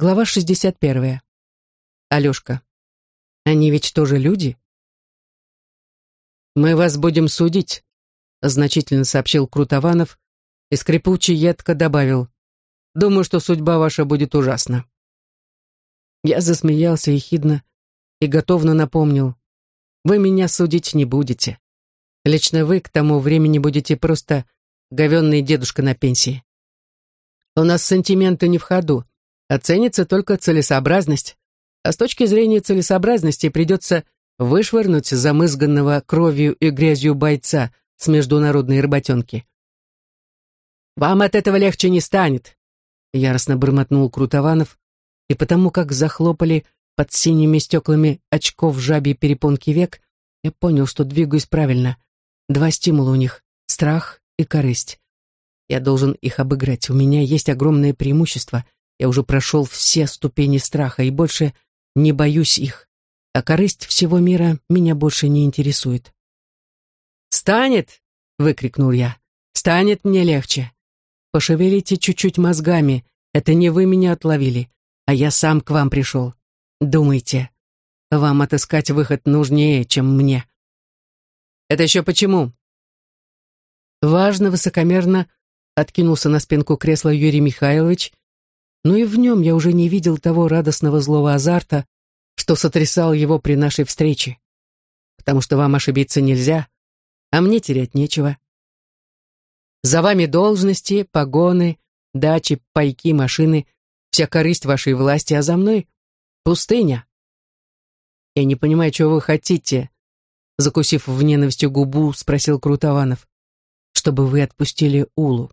Глава 61. Алешка. Они ведь тоже люди? «Мы вас будем судить», — значительно сообщил Крутованов и скрипучий едко добавил. «Думаю, что судьба ваша будет ужасна». Я засмеялся ехидно и готовно напомнил. «Вы меня судить не будете. Лично вы к тому времени будете просто говенный дедушка на пенсии. У нас сантименты не в ходу, Оценится только целесообразность. А с точки зрения целесообразности придется вышвырнуть замызганного кровью и грязью бойца с международной работенки. «Вам от этого легче не станет», — яростно бормотнул Крутованов, и потому как захлопали под синими стеклами очков жабьи перепонки век, я понял, что двигаюсь правильно. Два стимула у них — страх и корысть. Я должен их обыграть. У меня есть огромное преимущество — я уже прошел все ступени страха и больше не боюсь их, а корысть всего мира меня больше не интересует. «Станет!» — выкрикнул я. «Станет мне легче. Пошевелите чуть-чуть мозгами, это не вы меня отловили, а я сам к вам пришел. Думайте, вам отыскать выход нужнее, чем мне». «Это еще почему?» Важно, высокомерно откинулся на спинку кресла Юрий Михайлович но и в нем я уже не видел того радостного злого азарта, что сотрясал его при нашей встрече. Потому что вам ошибиться нельзя, а мне терять нечего. За вами должности, погоны, дачи, пайки, машины, вся корысть вашей власти, а за мной — пустыня. Я не понимаю, чего вы хотите, закусив в ненависти губу, спросил Крутованов, чтобы вы отпустили Улу.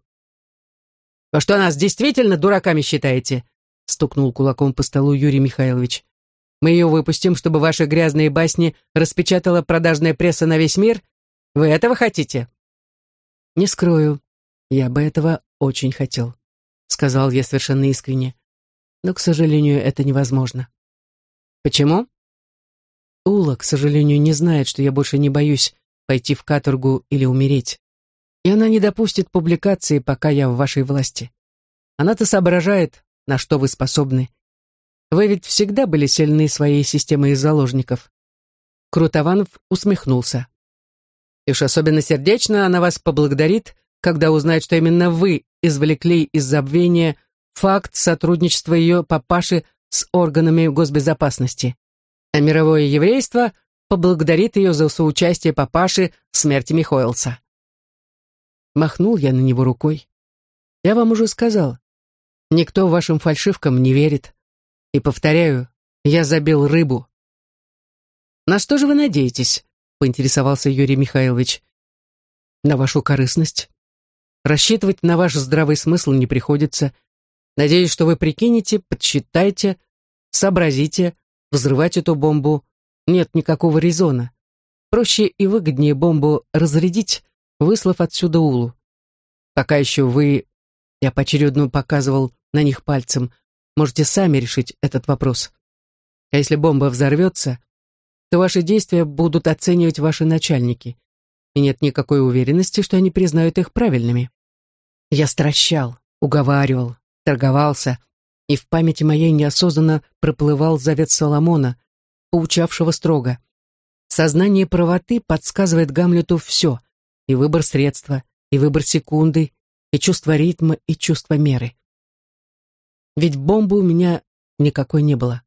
«Вы что, нас действительно дураками считаете?» стукнул кулаком по столу Юрий Михайлович. «Мы ее выпустим, чтобы ваши грязные басни распечатала продажная пресса на весь мир? Вы этого хотите?» «Не скрою, я бы этого очень хотел», сказал я совершенно искренне. «Но, к сожалению, это невозможно». «Почему?» Ула, к сожалению, не знает, что я больше не боюсь пойти в каторгу или умереть и она не допустит публикации, пока я в вашей власти. Она-то соображает, на что вы способны. Вы ведь всегда были сильны своей системой заложников. Крутованов усмехнулся. И уж особенно сердечно она вас поблагодарит, когда узнает, что именно вы извлекли из забвения факт сотрудничества ее папаши с органами госбезопасности. А мировое еврейство поблагодарит ее за соучастие папаши в смерти Михоэлса. Махнул я на него рукой. Я вам уже сказал, никто вашим фальшивкам не верит. И повторяю, я забил рыбу. На что же вы надеетесь? Поинтересовался Юрий Михайлович. На вашу корыстность. Рассчитывать на ваш здравый смысл не приходится. Надеюсь, что вы прикинете, подсчитайте, сообразите, взрывать эту бомбу нет никакого резона. Проще и выгоднее бомбу разрядить, выслав отсюда Улу. Пока еще вы, я поочередно показывал на них пальцем, можете сами решить этот вопрос. А если бомба взорвется, то ваши действия будут оценивать ваши начальники, и нет никакой уверенности, что они признают их правильными. Я стращал, уговаривал, торговался, и в памяти моей неосознанно проплывал завет Соломона, поучавшего строго. Сознание правоты подсказывает Гамлету все, и выбор средства, и выбор секунды, и чувство ритма, и чувство меры. Ведь бомбы у меня никакой не было.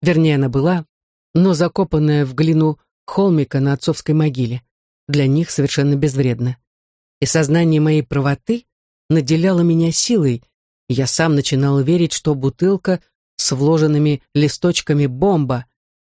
Вернее, она была, но закопанная в глину холмика на отцовской могиле. Для них совершенно безвредно. И сознание моей правоты наделяло меня силой, и я сам начинал верить, что бутылка с вложенными листочками бомба,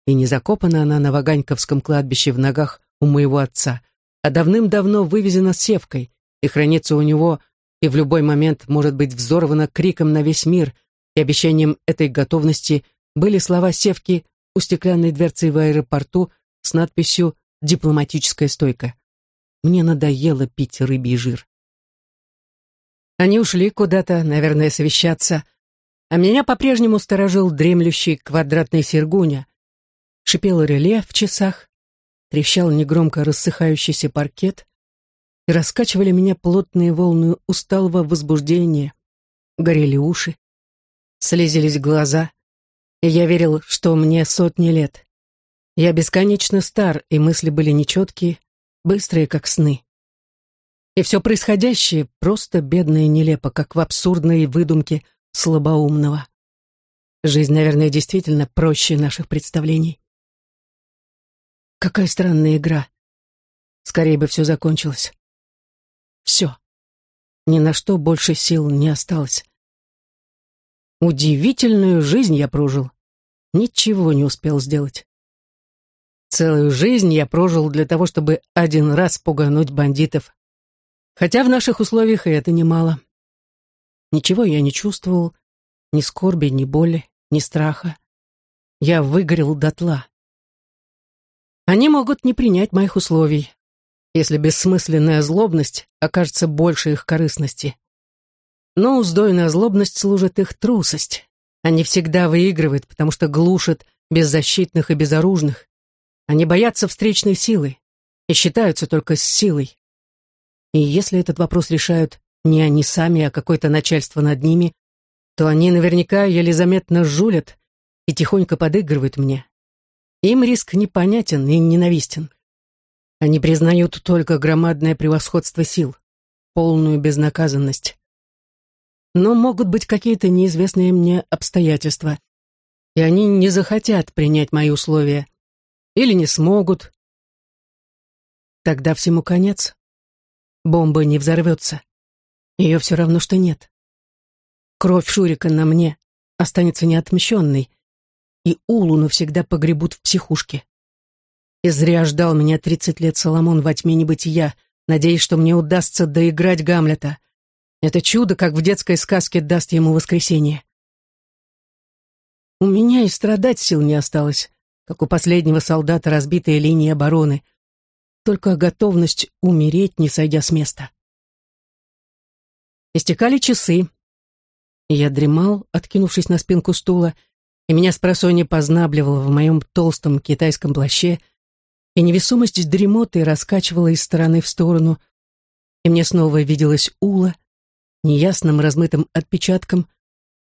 и не закопана она на Ваганьковском кладбище в ногах у моего отца, а давным-давно вывезена севкой и хранится у него и в любой момент может быть взорвана криком на весь мир, и обещанием этой готовности были слова севки у стеклянной дверцы в аэропорту с надписью «Дипломатическая стойка». Мне надоело пить рыбий жир. Они ушли куда-то, наверное, совещаться, а меня по-прежнему сторожил дремлющий квадратный сергуня. Шипел реле в часах, трещал негромко рассыхающийся паркет, и раскачивали меня плотные волны усталого возбуждения, горели уши. слезились глаза, и я верил, что мне сотни лет. Я бесконечно стар, и мысли были нечеткие, быстрые, как сны. И все происходящее просто бедно и нелепо, как в абсурдной выдумке слабоумного. Жизнь, наверное, действительно проще наших представлений. Какая странная игра. Скорее бы все закончилось. Все. Ни на что больше сил не осталось. Удивительную жизнь я прожил. Ничего не успел сделать. Целую жизнь я прожил для того, чтобы один раз пугануть бандитов. Хотя в наших условиях и это немало. Ничего я не чувствовал, ни скорби, ни боли, ни страха. Я выгорел дотла. Они могут не принять моих условий, если бессмысленная злобность окажется больше их корыстности. Но уздойная злобность служит их трусость. Они всегда выигрывают, потому что глушат беззащитных и безоружных. Они боятся встречной силы и считаются только с силой. И если этот вопрос решают не они сами, а какое-то начальство над ними, то они наверняка еле заметно жулят и тихонько подыгрывают мне. Им риск непонятен и ненавистен. Они признают только громадное превосходство сил, полную безнаказанность. Но могут быть какие-то неизвестные мне обстоятельства, и они не захотят принять мои условия. Или не смогут. Тогда всему конец. Бомба не взорвется. Ее все равно, что нет. Кровь Шурика на мне останется неотмщенной, и Улу навсегда погребут в психушке. И зря ждал меня тридцать лет Соломон во тьме небытия, надеясь, что мне удастся доиграть Гамлета. Это чудо, как в детской сказке, даст ему воскресенье. У меня и страдать сил не осталось, как у последнего солдата разбитая линия обороны. Только готовность умереть, не сойдя с места. Истекали часы. Я дремал, откинувшись на спинку стула, и меня с просонья познабливало в моем толстом китайском плаще — и невесомость дремоты раскачивала из стороны в сторону, и мне снова виделась Ула, неясным размытым отпечатком,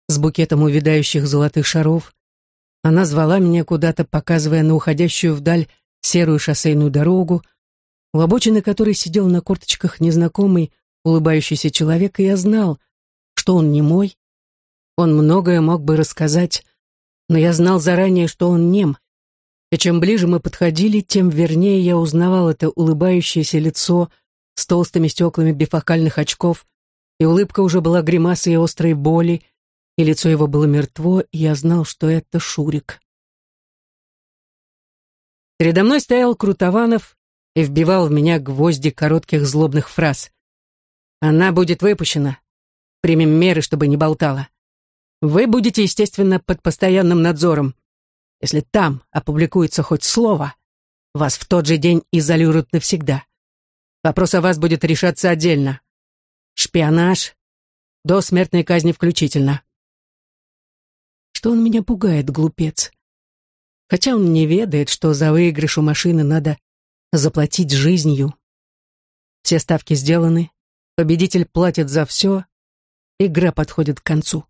с букетом увядающих золотых шаров. Она звала меня куда-то, показывая на уходящую вдаль серую шоссейную дорогу, у обочины которой сидел на корточках незнакомый, улыбающийся человек, и я знал, что он не мой. Он многое мог бы рассказать, но я знал заранее, что он нем, и чем ближе мы подходили, тем вернее я узнавал это улыбающееся лицо с толстыми стеклами бифокальных очков, и улыбка уже была гримасой острой боли, и лицо его было мертво, и я знал, что это Шурик. Передо мной стоял Крутованов и вбивал в меня гвозди коротких злобных фраз. «Она будет выпущена. Примем меры, чтобы не болтала. Вы будете, естественно, под постоянным надзором. Если там опубликуется хоть слово, вас в тот же день изолируют навсегда. Вопрос о вас будет решаться отдельно. Шпионаж, до смертной казни включительно. Что он меня пугает, глупец? Хотя он не ведает, что за выигрыш у машины надо заплатить жизнью. Все ставки сделаны, победитель платит за все, игра подходит к концу.